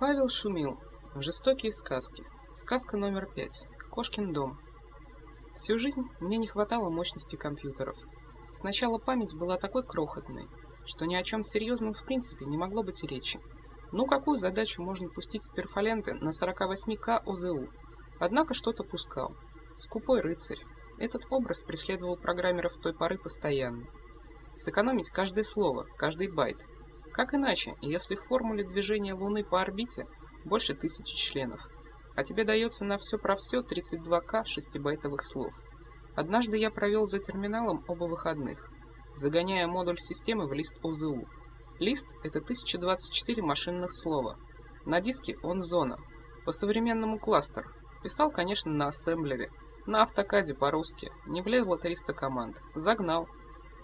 Павел шумил. Жестокие сказки. Сказка номер пять. Кошкин дом. Всю жизнь мне не хватало мощности компьютеров. Сначала память была такой крохотной, что ни о чем серьезном в принципе не могло быть речи. Ну какую задачу можно пустить с перфоленты на 48К ОЗУ? Однако что-то пускал. Скупой рыцарь. Этот образ преследовал программеров той поры постоянно. Сэкономить каждое слово, каждый байт. Как иначе, если в формуле движения Луны по орбите больше тысячи членов, а тебе дается на все про все 32к шестибайтовых слов. Однажды я провел за терминалом оба выходных, загоняя модуль системы в лист ОЗУ. Лист — это 1024 машинных слова. На диске он зона, по-современному кластер. Писал, конечно, на ассемблере, на автокаде по-русски. Не влезло 300 команд. Загнал.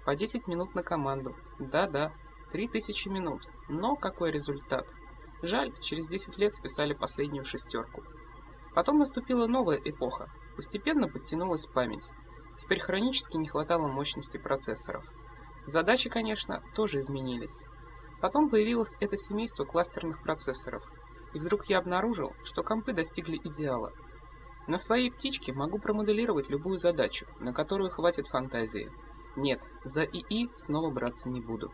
По 10 минут на команду. Да-да, 3000 минут. Но какой результат? Жаль, через 10 лет списали последнюю шестерку. Потом наступила новая эпоха. Постепенно подтянулась память. Теперь хронически не хватало мощности процессоров. Задачи, конечно, тоже изменились. Потом появилось это семейство кластерных процессоров. И вдруг я обнаружил, что компы достигли идеала. На своей птичке могу промоделировать любую задачу, на которую хватит фантазии. Нет, за ИИ снова браться не буду.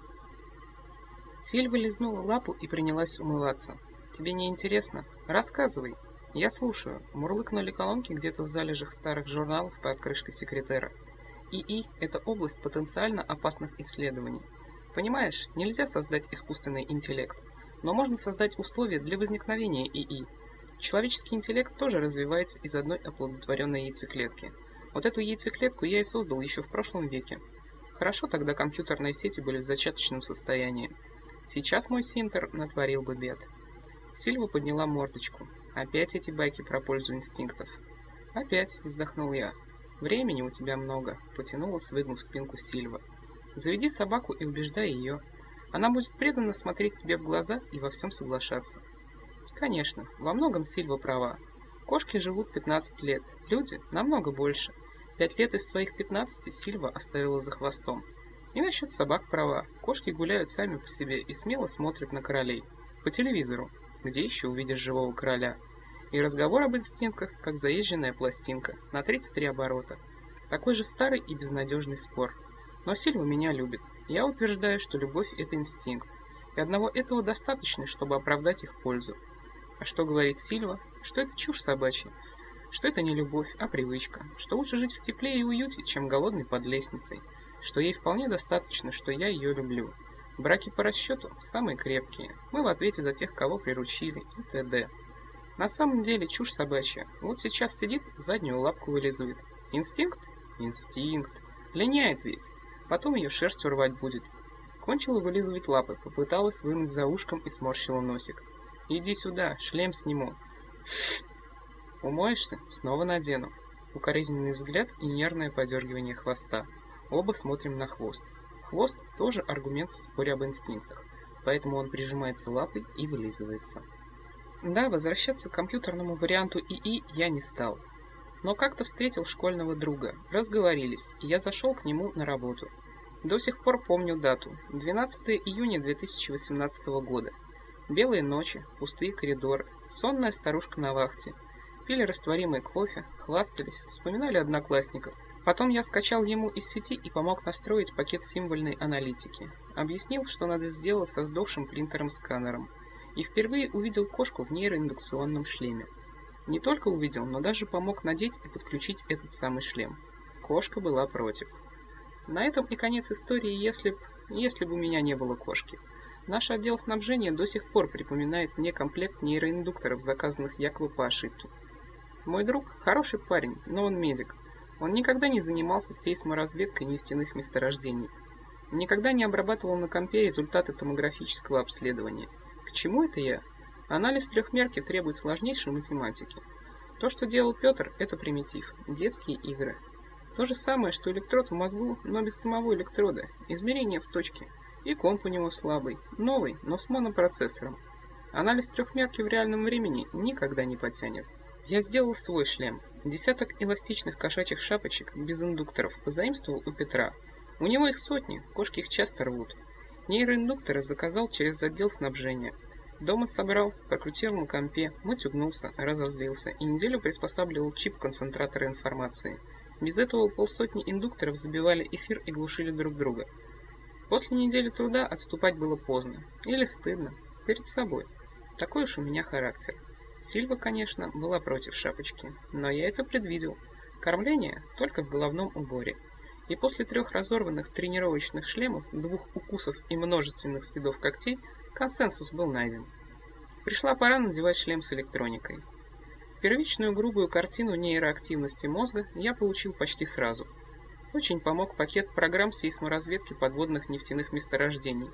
Сильва лизнула лапу и принялась умываться. «Тебе не интересно? Рассказывай!» «Я слушаю», — мурлыкнули колонки где-то в залежах старых журналов под крышкой секретера. ИИ — это область потенциально опасных исследований. Понимаешь, нельзя создать искусственный интеллект, но можно создать условия для возникновения ИИ. Человеческий интеллект тоже развивается из одной оплодотворенной яйцеклетки. Вот эту яйцеклетку я и создал еще в прошлом веке. Хорошо тогда компьютерные сети были в зачаточном состоянии. Сейчас мой синтер натворил бы бед. Сильва подняла мордочку. Опять эти байки про пользу инстинктов. Опять, вздохнул я. Времени у тебя много, потянулась, выгнув спинку Сильва. Заведи собаку и убеждай ее. Она будет преданно смотреть тебе в глаза и во всем соглашаться. Конечно, во многом Сильва права. Кошки живут 15 лет, люди намного больше. Пять лет из своих 15 Сильва оставила за хвостом. И насчет собак права. Кошки гуляют сами по себе и смело смотрят на королей. По телевизору где еще увидишь живого короля. И разговор об инстинктах, как заезженная пластинка, на 33 оборота. Такой же старый и безнадежный спор. Но Сильва меня любит. Я утверждаю, что любовь – это инстинкт. И одного этого достаточно, чтобы оправдать их пользу. А что говорит Сильва? Что это чушь собачья. Что это не любовь, а привычка. Что лучше жить в тепле и уюте, чем голодный под лестницей. Что ей вполне достаточно, что я ее люблю. Браки по расчету самые крепкие. Мы в ответе за тех, кого приручили и т.д. На самом деле чушь собачья. Вот сейчас сидит, заднюю лапку вылизывает. Инстинкт? Инстинкт. Линяет ведь. Потом ее шерстью рвать будет. Кончила вылизывать лапы, попыталась вынуть за ушком и сморщила носик. «Иди сюда, шлем сниму». «Умоешься? Снова надену». Укоризненный взгляд и нервное подергивание хвоста. Оба смотрим на хвост. Хвост тоже аргумент в споре об инстинктах, поэтому он прижимается лапой и вылизывается. Да, возвращаться к компьютерному варианту ИИ я не стал. Но как-то встретил школьного друга, разговорились, и я зашел к нему на работу. До сих пор помню дату, 12 июня 2018 года. Белые ночи, пустые коридоры, сонная старушка на вахте. Пили растворимый кофе, хвастались, вспоминали одноклассников – Потом я скачал ему из сети и помог настроить пакет символьной аналитики. Объяснил, что надо сделать со сдохшим принтером-сканером. И впервые увидел кошку в нейроиндукционном шлеме. Не только увидел, но даже помог надеть и подключить этот самый шлем. Кошка была против. На этом и конец истории, если б... если бы у меня не было кошки. Наш отдел снабжения до сих пор припоминает мне комплект нейроиндукторов, заказанных якобы по ошибке. Мой друг хороший парень, но он медик. Он никогда не занимался сейсморазведкой нефтяных месторождений. Никогда не обрабатывал на компе результаты томографического обследования. К чему это я? Анализ трехмерки требует сложнейшей математики. То, что делал Петр, это примитив, детские игры. То же самое, что электрод в мозгу, но без самого электрода, измерение в точке. И комп у него слабый, новый, но с монопроцессором. Анализ трехмерки в реальном времени никогда не потянет. Я сделал свой шлем. Десяток эластичных кошачьих шапочек без индукторов позаимствовал у Петра. У него их сотни, кошки их часто рвут. Нейроиндукторы заказал через отдел снабжения. Дома собрал, прокрутил на компе, мутюгнулся, разозлился и неделю приспосабливал чип концентратора информации. Без этого полсотни индукторов забивали эфир и глушили друг друга. После недели труда отступать было поздно. Или стыдно. Перед собой. Такой уж у меня характер. Сильва, конечно, была против шапочки, но я это предвидел. Кормление только в головном уборе. И после трех разорванных тренировочных шлемов, двух укусов и множественных следов когтей, консенсус был найден. Пришла пора надевать шлем с электроникой. Первичную грубую картину нейроактивности мозга я получил почти сразу. Очень помог пакет программ сейсморазведки подводных нефтяных месторождений.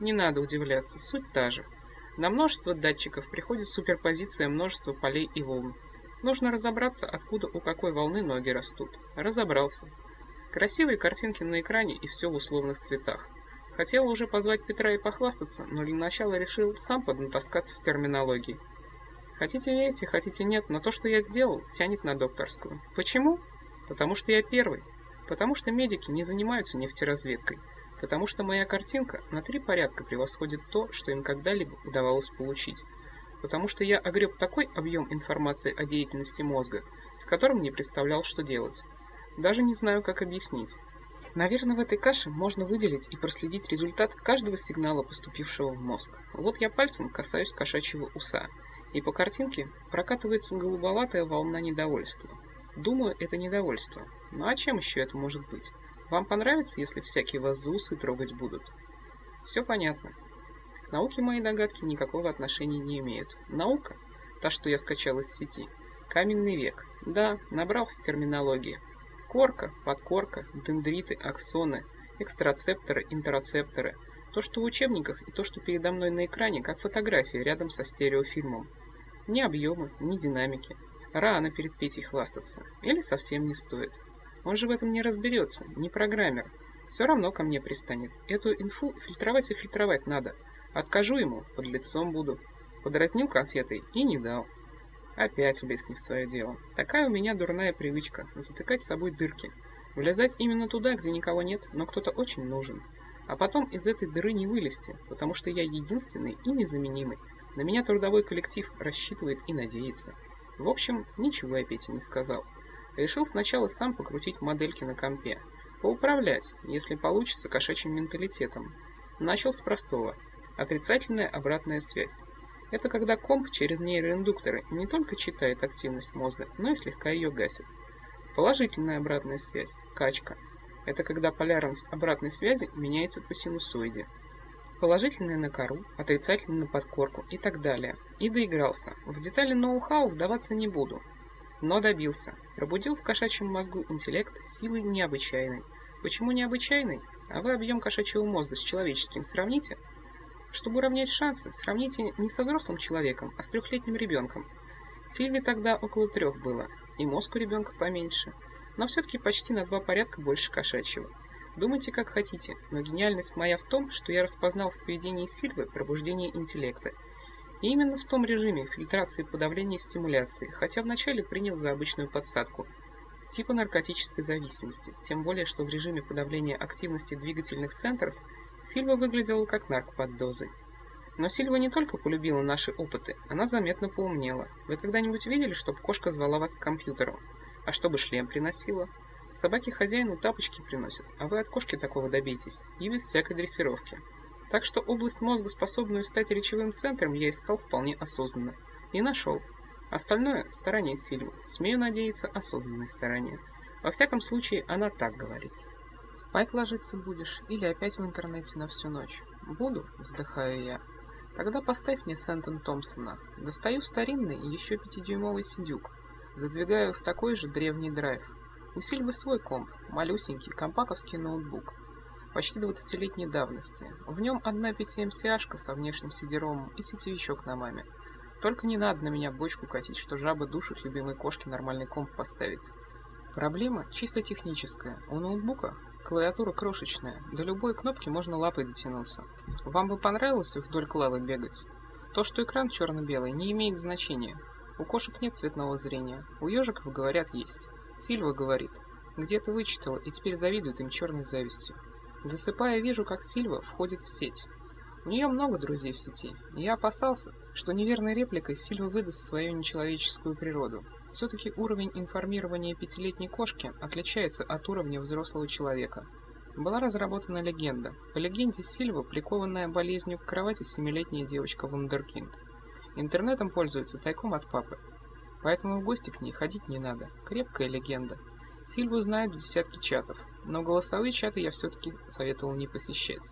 Не надо удивляться, суть та же. На множество датчиков приходит суперпозиция множества полей и волн. Нужно разобраться, откуда у какой волны ноги растут. Разобрался. Красивые картинки на экране и все в условных цветах. Хотел уже позвать Петра и похвастаться, но для начала решил сам поднатаскаться в терминологии. Хотите верьте, хотите нет, но то, что я сделал, тянет на докторскую. Почему? Потому что я первый. Потому что медики не занимаются нефтеразведкой. Потому что моя картинка на три порядка превосходит то, что им когда-либо удавалось получить. Потому что я огреб такой объем информации о деятельности мозга, с которым не представлял, что делать. Даже не знаю, как объяснить. Наверное, в этой каше можно выделить и проследить результат каждого сигнала, поступившего в мозг. Вот я пальцем касаюсь кошачьего уса, и по картинке прокатывается голубоватая волна недовольства. Думаю, это недовольство. Ну а чем еще это может быть? Вам понравится, если всякие вас за усы трогать будут? Все понятно. К науке мои догадки никакого отношения не имеют. Наука, та, что я скачал из сети, каменный век. Да, набрался терминологии. Корка, подкорка, дендриты, аксоны, экстрацепторы, интероцепторы. То, что в учебниках, и то, что передо мной на экране, как фотография рядом со стереофильмом. Ни объемы, ни динамики. Рано перед Петей хвастаться. Или совсем не стоит. Он же в этом не разберется, не программер. Все равно ко мне пристанет. Эту инфу фильтровать и фильтровать надо. Откажу ему, под лицом буду. Подразнил конфетой и не дал. Опять влез не в свое дело. Такая у меня дурная привычка – затыкать с собой дырки. Влезать именно туда, где никого нет, но кто-то очень нужен. А потом из этой дыры не вылезти, потому что я единственный и незаменимый. На меня трудовой коллектив рассчитывает и надеется. В общем, ничего я Пете не сказал. Решил сначала сам покрутить модельки на компе. Поуправлять, если получится, кошачьим менталитетом. Начал с простого. Отрицательная обратная связь. Это когда комп через нейроиндукторы не только читает активность мозга, но и слегка ее гасит. Положительная обратная связь – качка. Это когда полярность обратной связи меняется по синусоиде. Положительная на кору, отрицательная на подкорку и так далее. И доигрался. В детали ноу-хау вдаваться не буду. Но добился. Пробудил в кошачьем мозгу интеллект силы необычайной. Почему необычайной? А вы объем кошачьего мозга с человеческим сравните – чтобы уравнять шансы, сравните не со взрослым человеком, а с трехлетним ребенком. Сильве тогда около трех было, и мозг у ребенка поменьше, но все-таки почти на два порядка больше кошачьего. Думайте как хотите, но гениальность моя в том, что я распознал в поведении Сильвы пробуждение интеллекта. И именно в том режиме фильтрации подавления и стимуляции, хотя вначале принял за обычную подсадку, типа наркотической зависимости, тем более, что в режиме подавления активности двигательных центров – Сильва выглядела как нарк под дозой. Но Сильва не только полюбила наши опыты, она заметно поумнела. Вы когда-нибудь видели, чтобы кошка звала вас к компьютеру? А чтобы шлем приносила? Собаки хозяину тапочки приносят, а вы от кошки такого добейтесь, и без всякой дрессировки. Так что область мозга, способную стать речевым центром, я искал вполне осознанно. И нашел. Остальное – старание Сильвы. Смею надеяться, осознанное старание. Во всяком случае, она так говорит. Спать ложиться будешь или опять в интернете на всю ночь? Буду, вздыхаю я. Тогда поставь мне Сентон Томпсона. Достаю старинный еще пятидюймовый сидюк. Задвигаю в такой же древний драйв. Усиль бы свой комп, малюсенький, компаковский ноутбук. Почти 20-летней давности. В нем одна PCMCA-шка со внешним сидеромом и сетевичок на маме. Только не надо на меня бочку катить, что жабы душат любимой кошке нормальный комп поставить. Проблема чисто техническая. У ноутбука Клавиатура крошечная, до любой кнопки можно лапой дотянуться. Вам бы понравилось вдоль клавы бегать? То, что экран черно-белый, не имеет значения. У кошек нет цветного зрения, у ежиков, говорят, есть. Сильва говорит, где-то вычитала и теперь завидует им черной завистью. Засыпая, вижу, как Сильва входит в сеть. У нее много друзей в сети, и я опасался, что неверной репликой Сильва выдаст свою нечеловеческую природу. Все-таки уровень информирования пятилетней кошки отличается от уровня взрослого человека. Была разработана легенда. По легенде Сильва, прикованная болезнью к кровати семилетняя девочка Вундеркинд. Интернетом пользуется тайком от папы. Поэтому в гости к ней ходить не надо. Крепкая легенда. Сильву знают десятки чатов, но голосовые чаты я все-таки советовал не посещать.